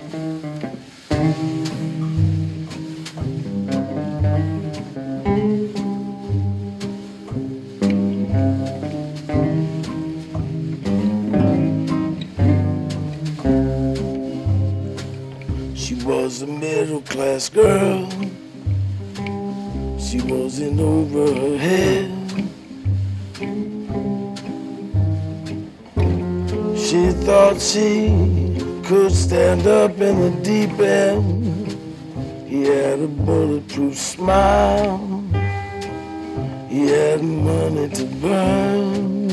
She was a middle class girl. She was in over her head. She thought she could stand up in the deep end. He had a bulletproof smile. He had money to burn.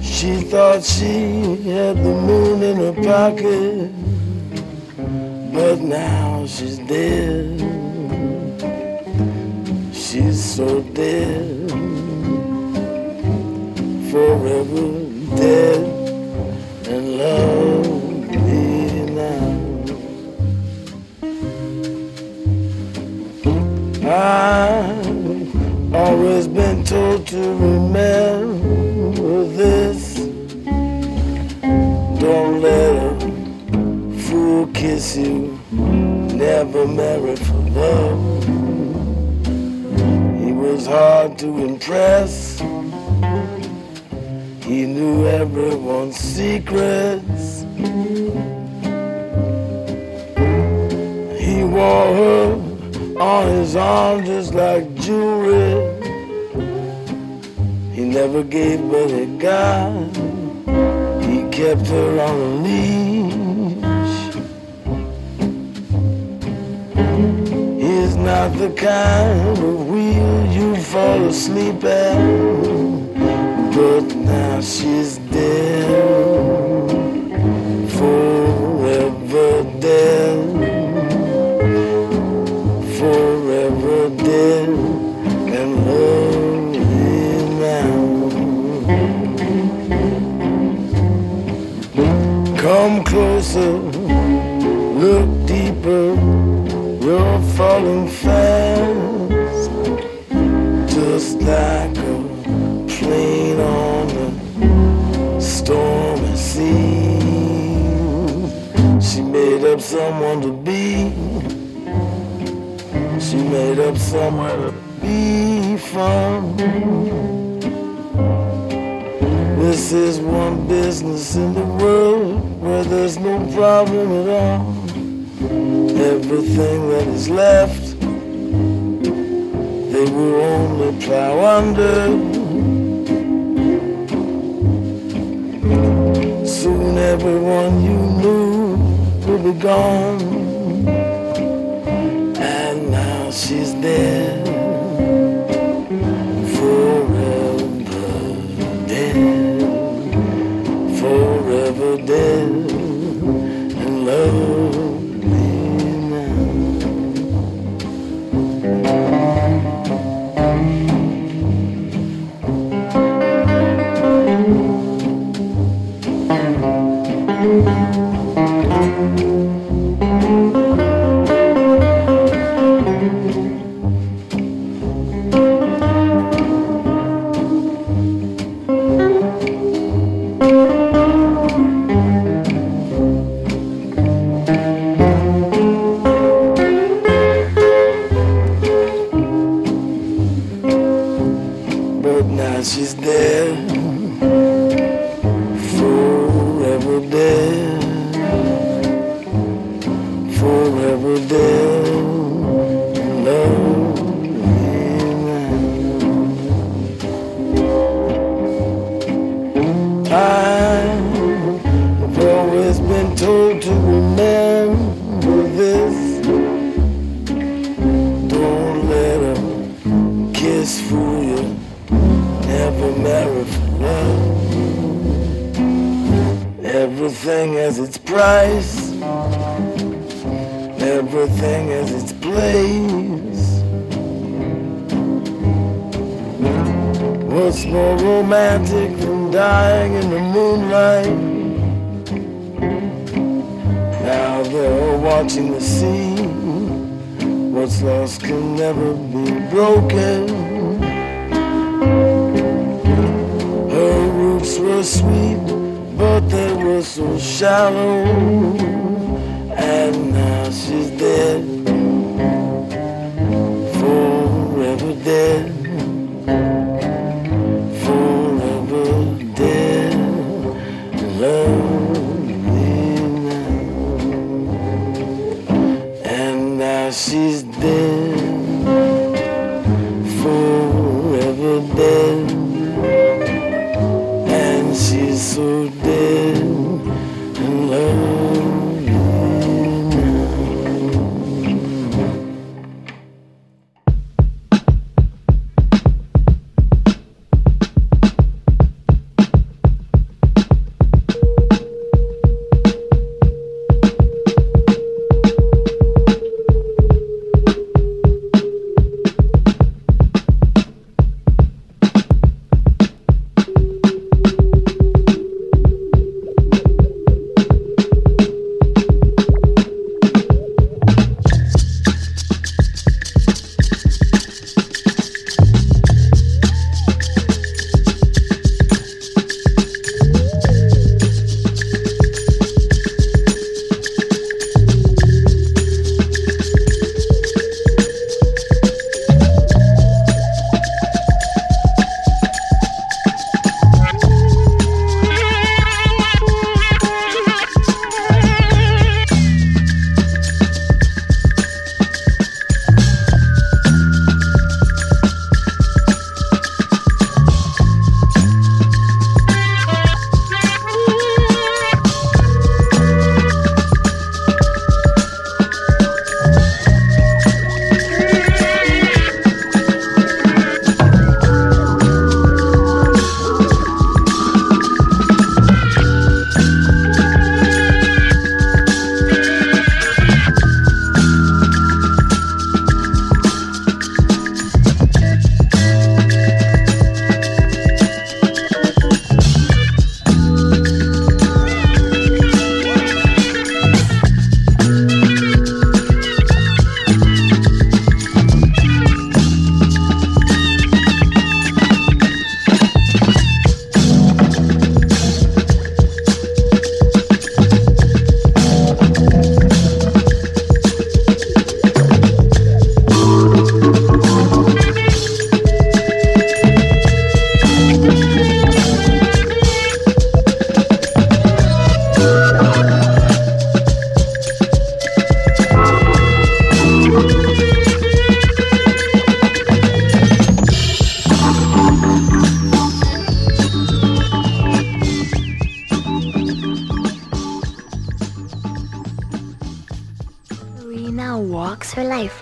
She thought she had the moon in her pocket, but now she's dead. She's so dead, forever dead, and lonely now. I've always been told to remember this. Don't let a fool kiss you. Never marry for love. He was hard to impress. He knew everyone's secrets. He wore her on his arm just like jewelry. He never gave but he got. He kept her on a leash. He's not the kind of wheel you fall asleep at. But now she's dead. Forever dead. Forever dead. And lonely now. Come closer, look deeper. You're falling fast, just like someone to be. She made up somewhere to be from. This is one business in the world where there's no problem at all. Everything that is left, they will only plow under. Soon everyone you knew be gone. And now she's dead.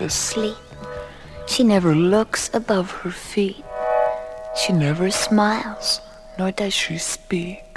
Asleep, sleep. She never looks above her feet. She never smiles, nor does she speak.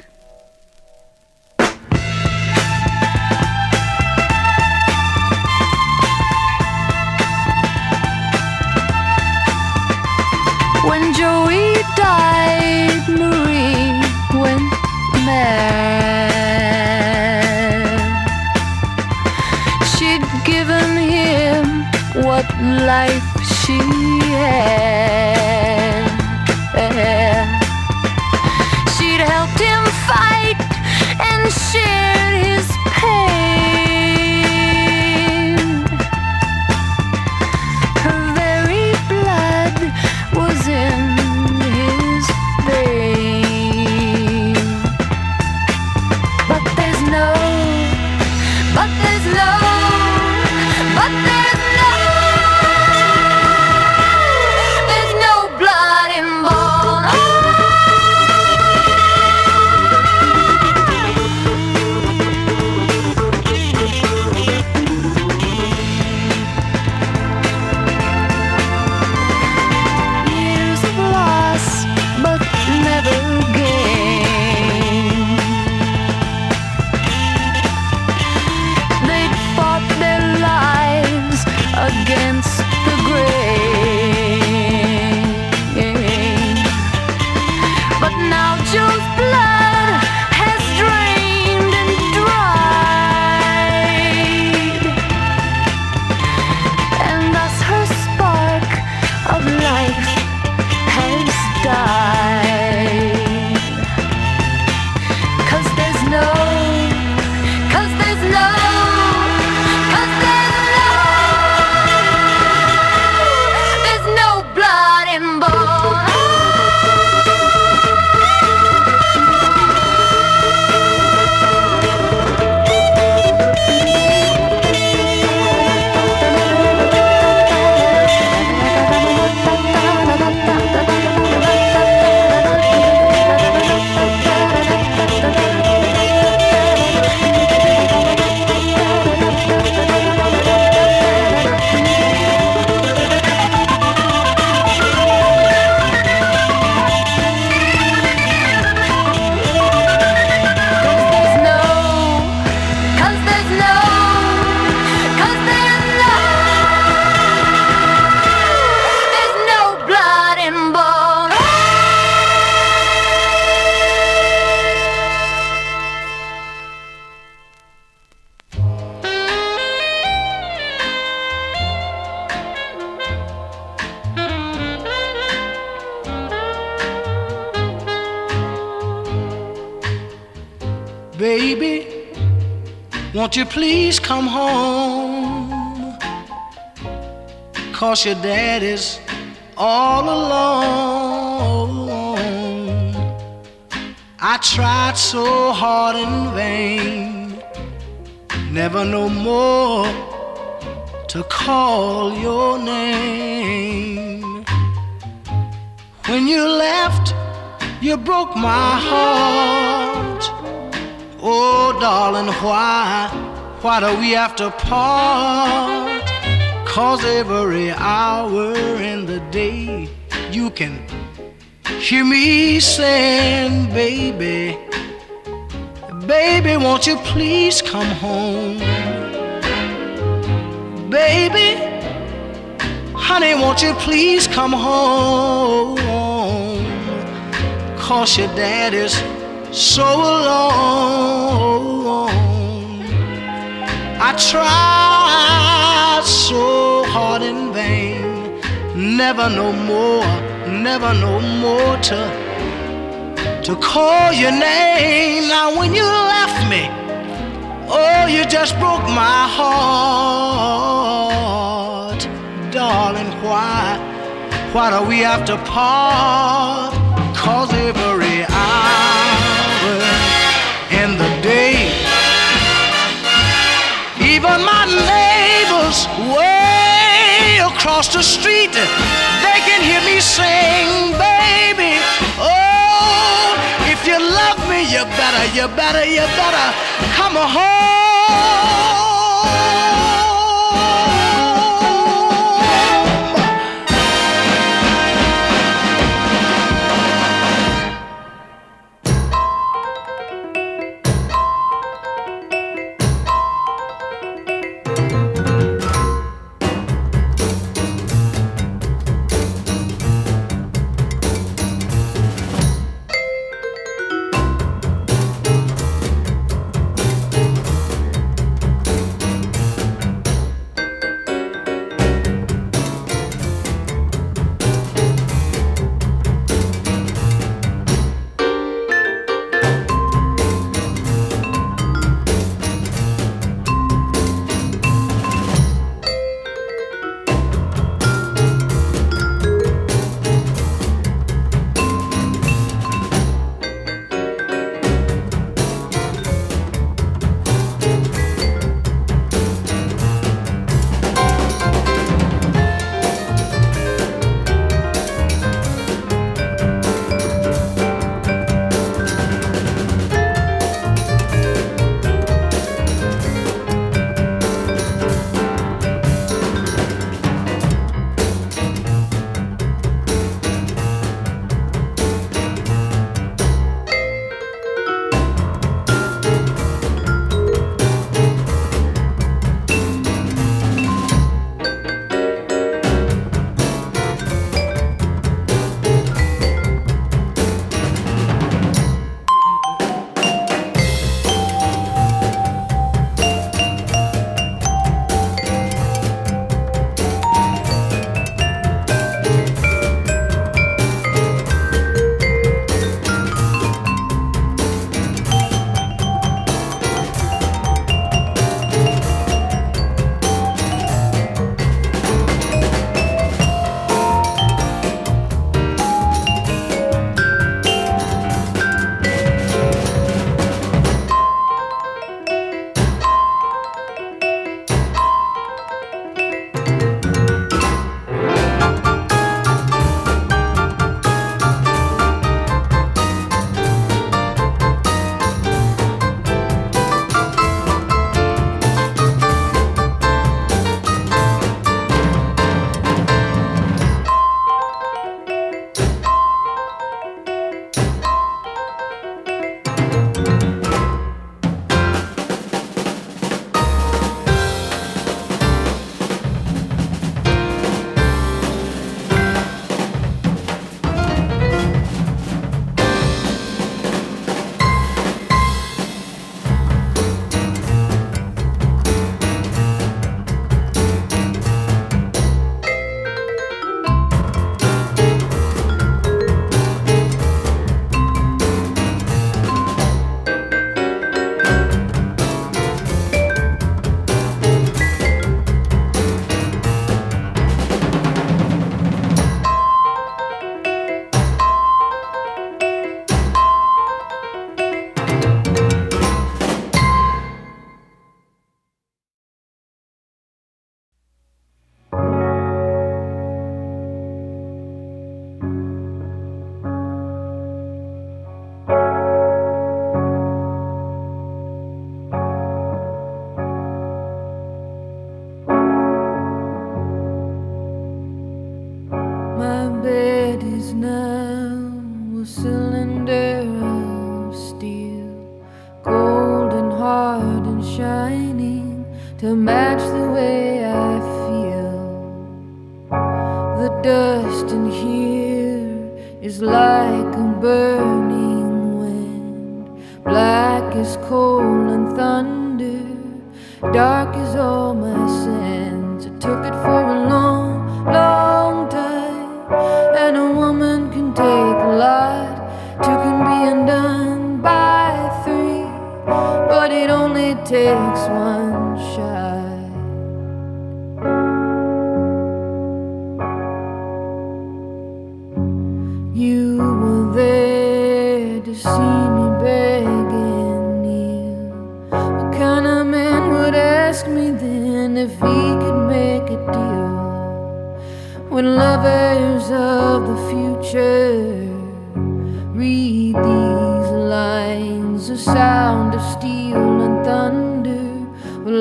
Won't you please come home? Cause your daddy's all alone. I tried so hard in vain, never no more to call your name. When you left, you broke my heart. Oh, darling, why, why do we have to part? Cause every hour in the day you can hear me saying, baby, baby, won't you please come home? Baby, honey, won't you please come home? Cause your daddy's so alone. I tried so hard in vain, never no more, never no more to to call your name. Now when you left me, oh, you just broke my heart, darling. Why, why do we have to part? Cause every even my neighbors way across the street, they can hear me sing, baby. Oh, if you love me, you better, you better, you better come home.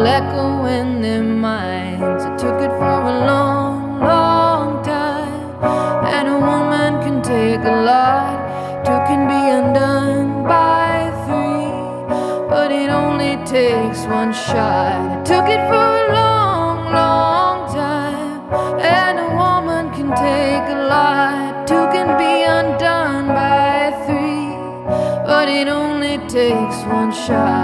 will echo in their minds. I took it for a long, long time. And a woman can take a lot, two can be undone by three. But it only takes one shot. I took it for a long, long time. And a woman can take a lot, two can be undone by three. But it only takes one shot.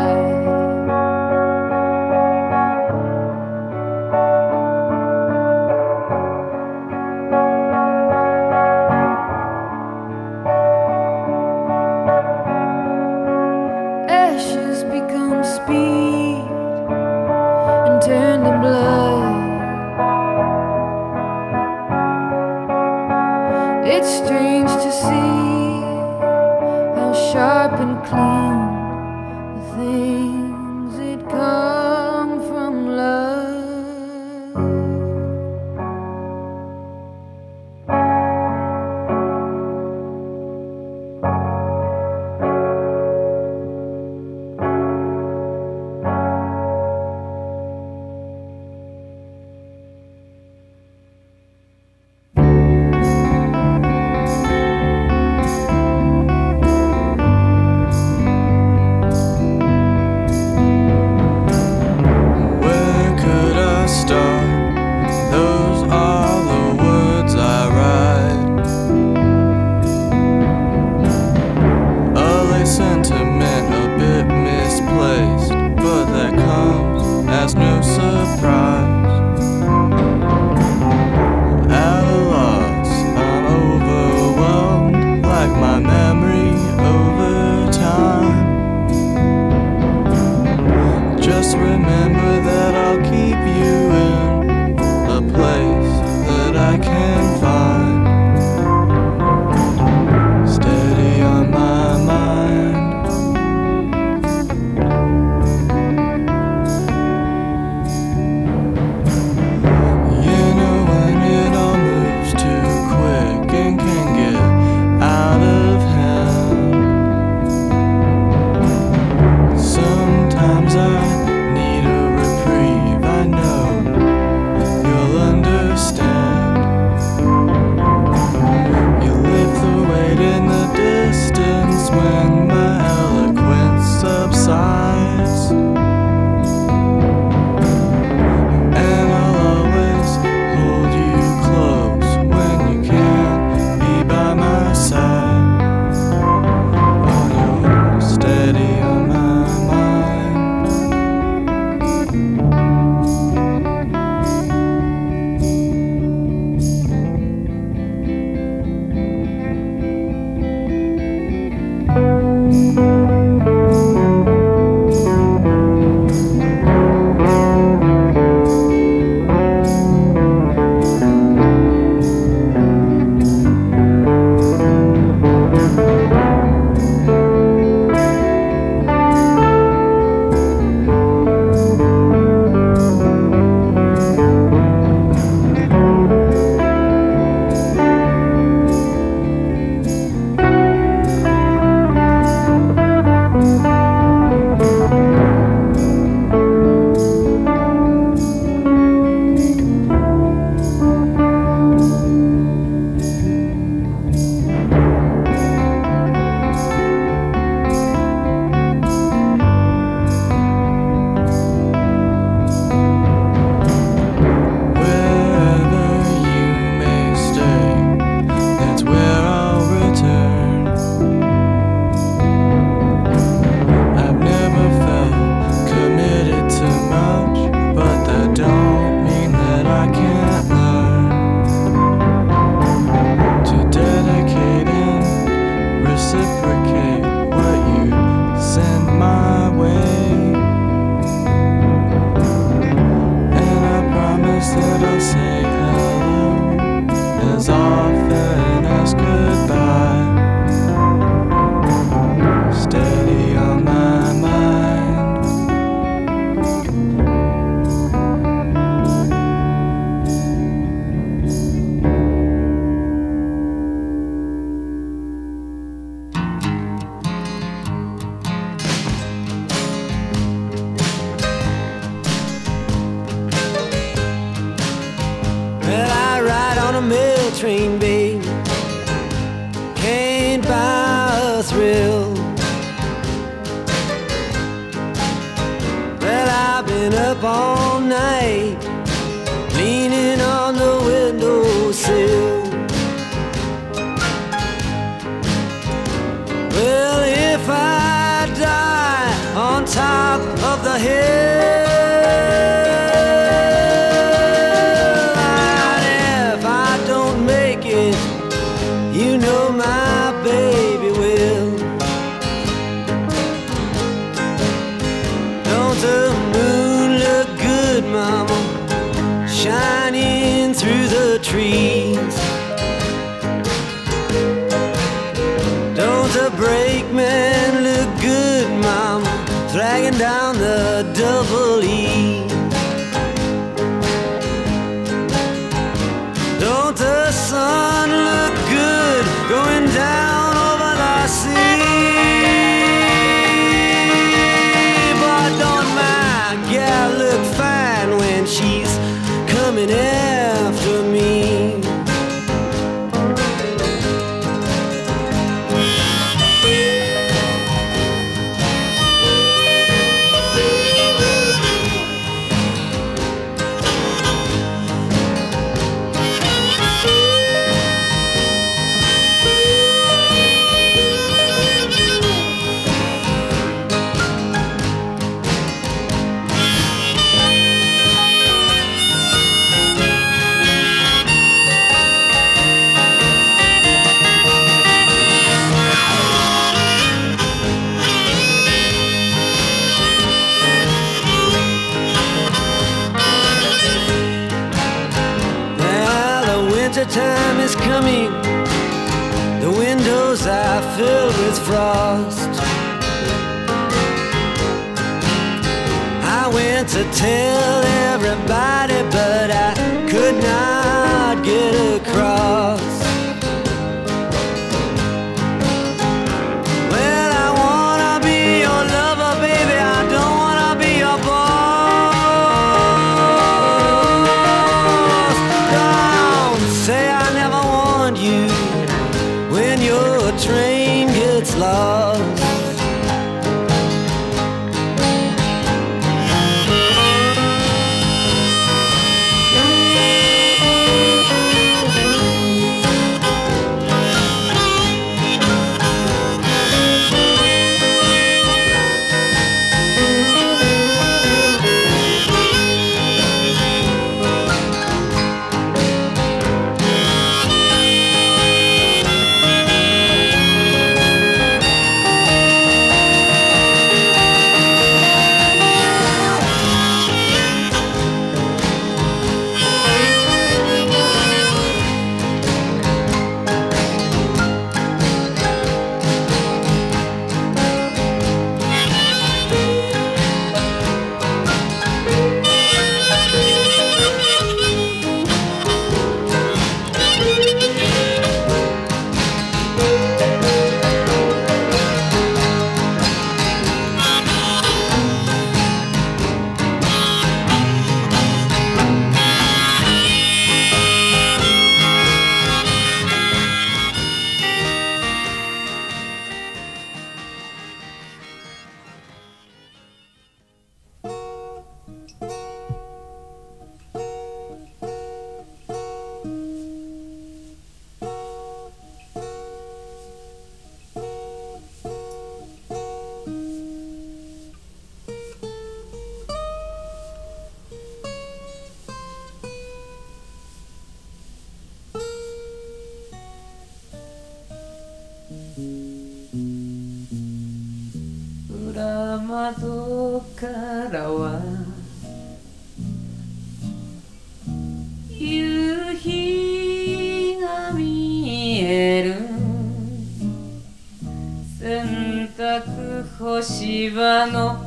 し場の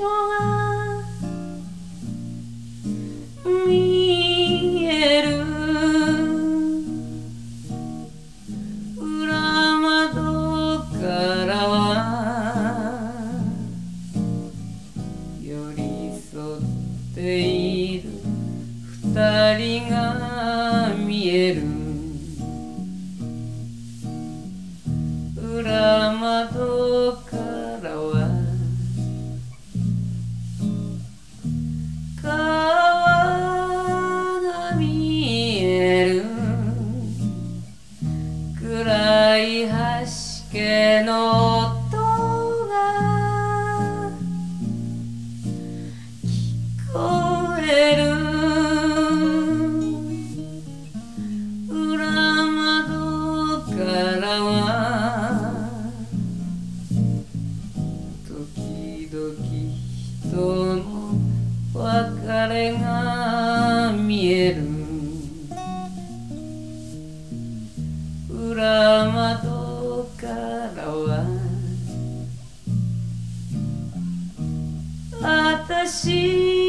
はが的心。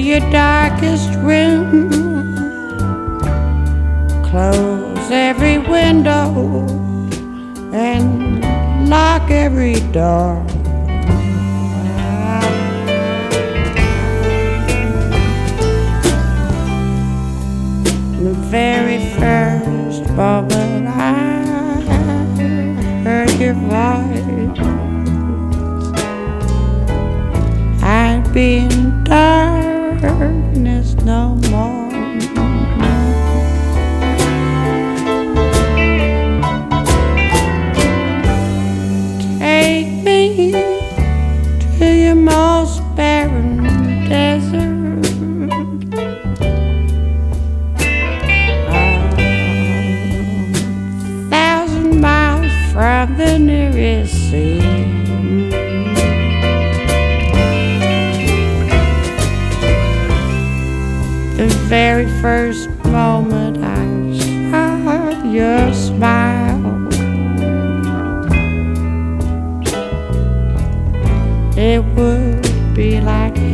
your darkest room. Close every window and lock every door. it would be like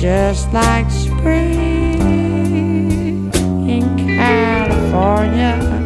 just like spring in California.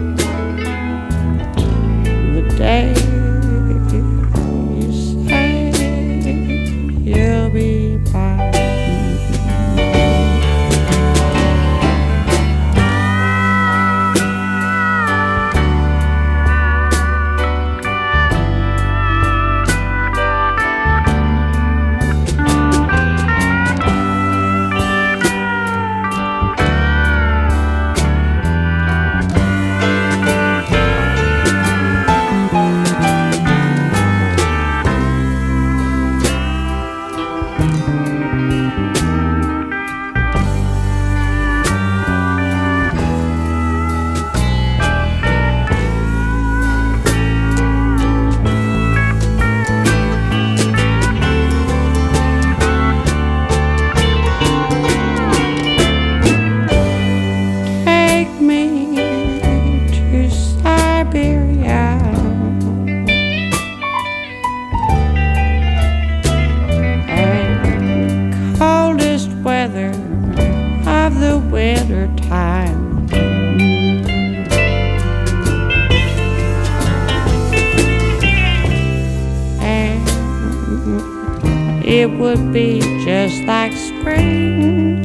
it would be just like spring.